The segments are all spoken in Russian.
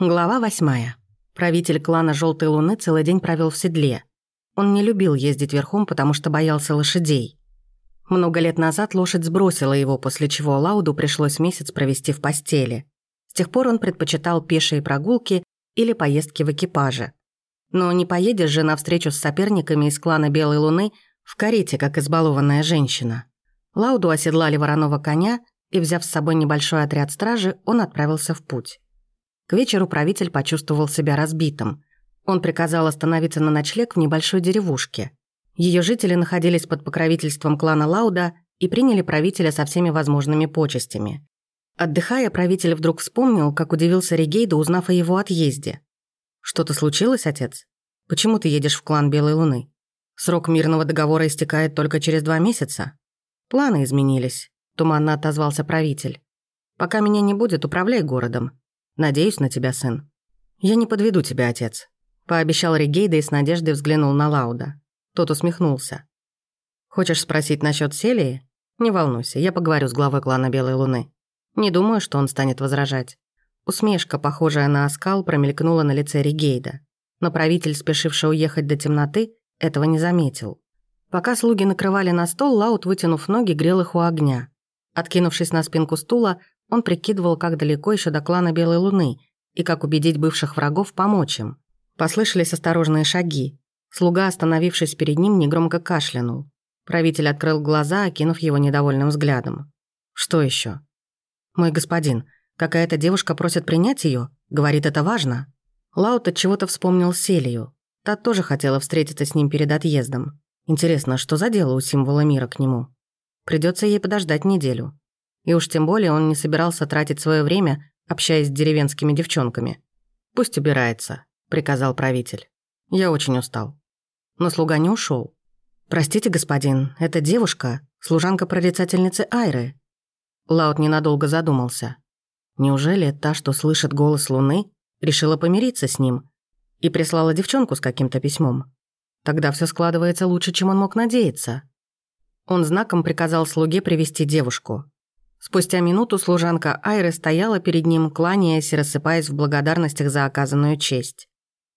Глава восьмая. Правитель клана Желтой Луны целый день провел в седле. Он не любил ездить верхом, потому что боялся лошадей. Много лет назад лошадь сбросила его, после чего Лауду пришлось месяц провести в постели. С тех пор он предпочитал пешие прогулки или поездки в экипаже. Но не поедешь же навстречу с соперниками из клана Белой Луны в карете, как избалованная женщина. Лауду оседлали вороного коня, и, взяв с собой небольшой отряд стражи, он отправился в путь. Вечеру правитель почувствовал себя разбитым. Он приказал остановиться на ночлег в небольшой деревушке. Ее жители находились под покровительством клана Лауда и приняли правителя со всеми возможными почестями. Отдыхая, правитель вдруг вспомнил, как удивился Регейда, узнав о его отъезде. «Что-то случилось, отец? Почему ты едешь в клан Белой Луны? Срок мирного договора истекает только через два месяца?» «Планы изменились», — туманно отозвался правитель. «Пока меня не будет, управляй городом. Надеюсь на тебя, сын. Я не подведу тебя, отец. Пообещал Регейда и с надеждой взглянул на Лауда. Тот усмехнулся. Хочешь спросить насчет Селии? Не волнуйся, я поговорю с главой клана Белой Луны. Не думаю, что он станет возражать. Усмешка, похожая на оскал, промелькнула на лице Регейда. Но правитель, спешивший уехать до темноты, этого не заметил. Пока слуги накрывали на стол, Лаут, вытянув ноги, грел их у огня. Откинувшись на спинку стула, он прикидывал, как далеко еще до клана Белой Луны и как убедить бывших врагов помочь им. Послышались осторожные шаги. Слуга, остановившись перед ним, негромко кашлянул. Правитель открыл глаза, окинув его недовольным взглядом. «Что еще? «Мой господин, какая-то девушка просит принять ее, говорит, это важно». Лаут от чего-то вспомнил Селию. Та тоже хотела встретиться с ним перед отъездом. Интересно, что за дело у символа мира к нему? Придется ей подождать неделю. И уж тем более он не собирался тратить свое время, общаясь с деревенскими девчонками. «Пусть убирается», — приказал правитель. «Я очень устал». Но слуга не ушел. «Простите, господин, эта девушка — служанка прорицательницы Айры». Лаут ненадолго задумался. Неужели та, что слышит голос Луны, решила помириться с ним и прислала девчонку с каким-то письмом? Тогда все складывается лучше, чем он мог надеяться. Он знаком приказал слуге привести девушку. Спустя минуту служанка Айры стояла перед ним, кланяясь и рассыпаясь в благодарностях за оказанную честь.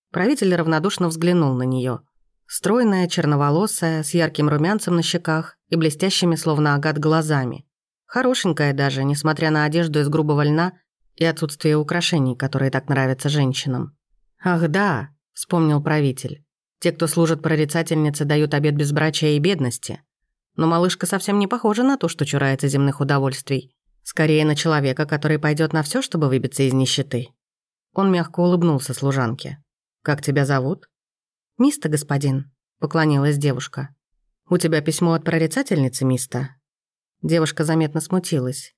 Правитель равнодушно взглянул на нее. Стройная, черноволосая, с ярким румянцем на щеках и блестящими, словно агат, глазами. Хорошенькая даже, несмотря на одежду из грубого льна и отсутствие украшений, которые так нравятся женщинам. «Ах да», — вспомнил правитель. «Те, кто служат прорицательнице, дают обет безбрачия и бедности. Но малышка совсем не похожа на то, что чурается земных удовольствий. Скорее на человека, который пойдет на все, чтобы выбиться из нищеты. Он мягко улыбнулся служанке. «Как тебя зовут?» «Миста, господин», — поклонилась девушка. «У тебя письмо от прорицательницы, Миста?» Девушка заметно смутилась.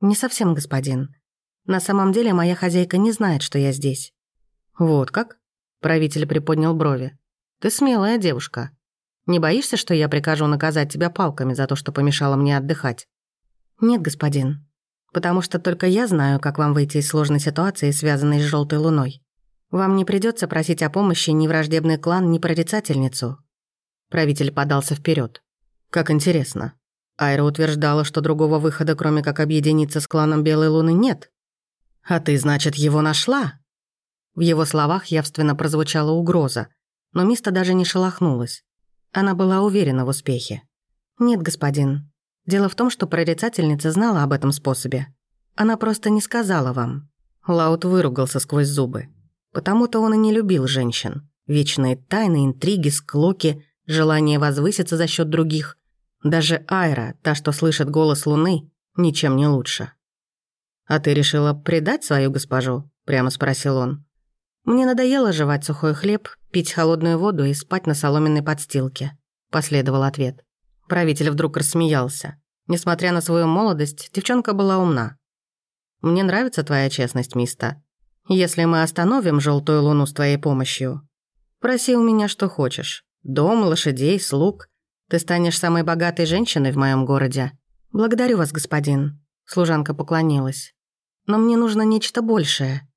«Не совсем, господин. На самом деле моя хозяйка не знает, что я здесь». «Вот как?» — правитель приподнял брови. «Ты смелая девушка. Не боишься, что я прикажу наказать тебя палками за то, что помешала мне отдыхать?» «Нет, господин. Потому что только я знаю, как вам выйти из сложной ситуации, связанной с желтой луной. Вам не придется просить о помощи ни враждебный клан, ни прорицательницу». Правитель подался вперед. «Как интересно. Айра утверждала, что другого выхода, кроме как объединиться с кланом Белой Луны, нет. А ты, значит, его нашла?» В его словах явственно прозвучала угроза, но Миста даже не шелохнулась. Она была уверена в успехе. «Нет, господин. Дело в том, что прорицательница знала об этом способе. Она просто не сказала вам». Лаут выругался сквозь зубы. Потому-то он и не любил женщин. Вечные тайны, интриги, склоки, желание возвыситься за счет других. Даже Айра, та, что слышит голос Луны, ничем не лучше. «А ты решила предать свою госпожу?» – прямо спросил он. «Мне надоело жевать сухой хлеб, пить холодную воду и спать на соломенной подстилке», – последовал ответ. Правитель вдруг рассмеялся. Несмотря на свою молодость, девчонка была умна. «Мне нравится твоя честность, Миста. Если мы остановим желтую луну с твоей помощью, проси у меня что хочешь. Дом, лошадей, слуг. Ты станешь самой богатой женщиной в моем городе. Благодарю вас, господин». Служанка поклонилась. «Но мне нужно нечто большее.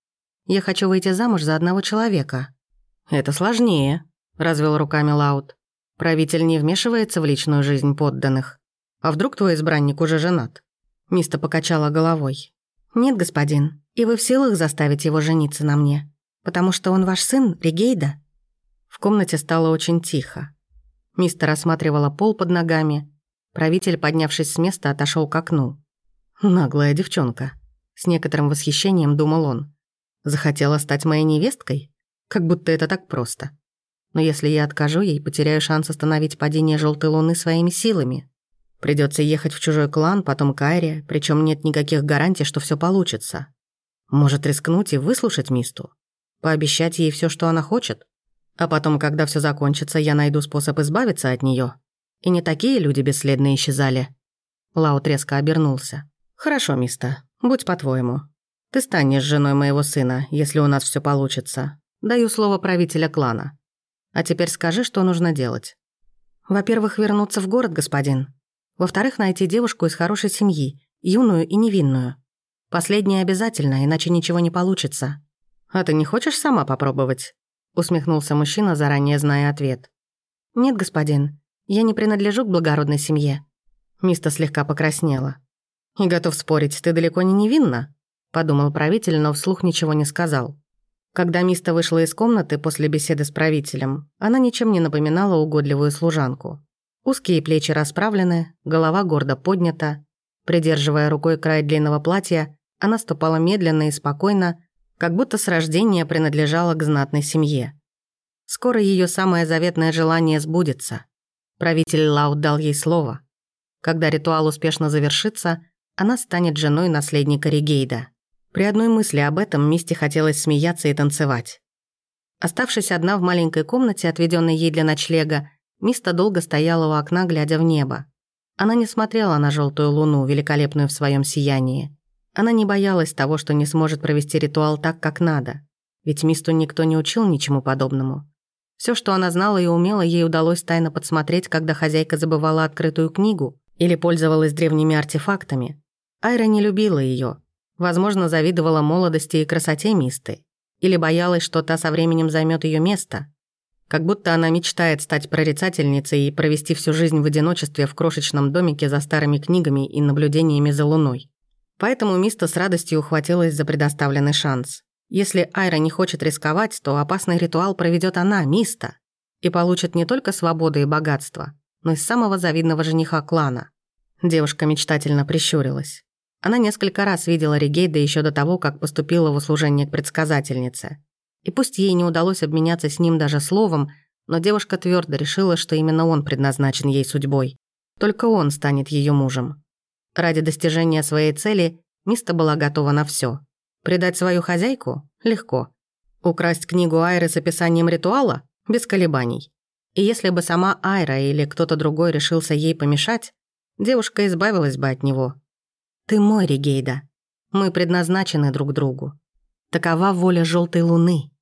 Я хочу выйти замуж за одного человека». «Это сложнее», — развел руками Лаут. «Правитель не вмешивается в личную жизнь подданных. А вдруг твой избранник уже женат?» Миста покачала головой. «Нет, господин. И вы в силах заставить его жениться на мне? Потому что он ваш сын, Ригейда?» В комнате стало очень тихо. Мистер осматривала пол под ногами. Правитель, поднявшись с места, отошел к окну. «Наглая девчонка», — с некоторым восхищением думал он. «Захотела стать моей невесткой? Как будто это так просто. Но если я откажу ей, потеряю шанс остановить падение желтой луны своими силами. Придется ехать в чужой клан, потом Кайре, причем нет никаких гарантий, что все получится. Может рискнуть и выслушать Мисту? Пообещать ей все, что она хочет? А потом, когда все закончится, я найду способ избавиться от нее. И не такие люди бесследно исчезали. Лаут резко обернулся. «Хорошо, Миста, будь по-твоему. Ты станешь женой моего сына, если у нас все получится. Даю слово правителя клана. А теперь скажи, что нужно делать. Во-первых, вернуться в город, господин. Во-вторых, найти девушку из хорошей семьи, юную и невинную. Последнее обязательно, иначе ничего не получится. А ты не хочешь сама попробовать? Усмехнулся мужчина, заранее зная ответ. Нет, господин. Я не принадлежу к благородной семье. Миста слегка покраснела. И готов спорить, ты далеко не невинна? Подумал правитель, но вслух ничего не сказал. Когда Миста вышла из комнаты после беседы с правителем, она ничем не напоминала угодливую служанку. Узкие плечи расправлены, голова гордо поднята. Придерживая рукой край длинного платья, она ступала медленно и спокойно, как будто с рождения принадлежала к знатной семье. Скоро ее самое заветное желание сбудется. Правитель Лаут дал ей слово. Когда ритуал успешно завершится, она станет женой наследника Ригейда. При одной мысли об этом Мисти хотелось смеяться и танцевать. Оставшись одна в маленькой комнате, отведенной ей для ночлега, Миста долго стояла у окна, глядя в небо. Она не смотрела на желтую луну, великолепную в своем сиянии. Она не боялась того, что не сможет провести ритуал так, как надо. Ведь Мисту никто не учил ничему подобному. Все, что она знала и умела, ей удалось тайно подсмотреть, когда хозяйка забывала открытую книгу или пользовалась древними артефактами. Айра не любила ее, Возможно, завидовала молодости и красоте Мисты. Или боялась, что та со временем займет ее место. Как будто она мечтает стать прорицательницей и провести всю жизнь в одиночестве в крошечном домике за старыми книгами и наблюдениями за луной. Поэтому Миста с радостью ухватилась за предоставленный шанс. Если Айра не хочет рисковать, то опасный ритуал проведет она, Миста, и получит не только свободу и богатство, но и самого завидного жениха клана. Девушка мечтательно прищурилась. Она несколько раз видела Ригейда еще до того, как поступила в услужение к предсказательнице. И пусть ей не удалось обменяться с ним даже словом, но девушка твердо решила, что именно он предназначен ей судьбой. Только он станет ее мужем. Ради достижения своей цели Миста была готова на все. Предать свою хозяйку? Легко. Украсть книгу Айры с описанием ритуала? Без колебаний. И если бы сама Айра или кто-то другой решился ей помешать, девушка избавилась бы от него, ты мой, Ригейда. Мы предназначены друг другу. Такова воля желтой луны.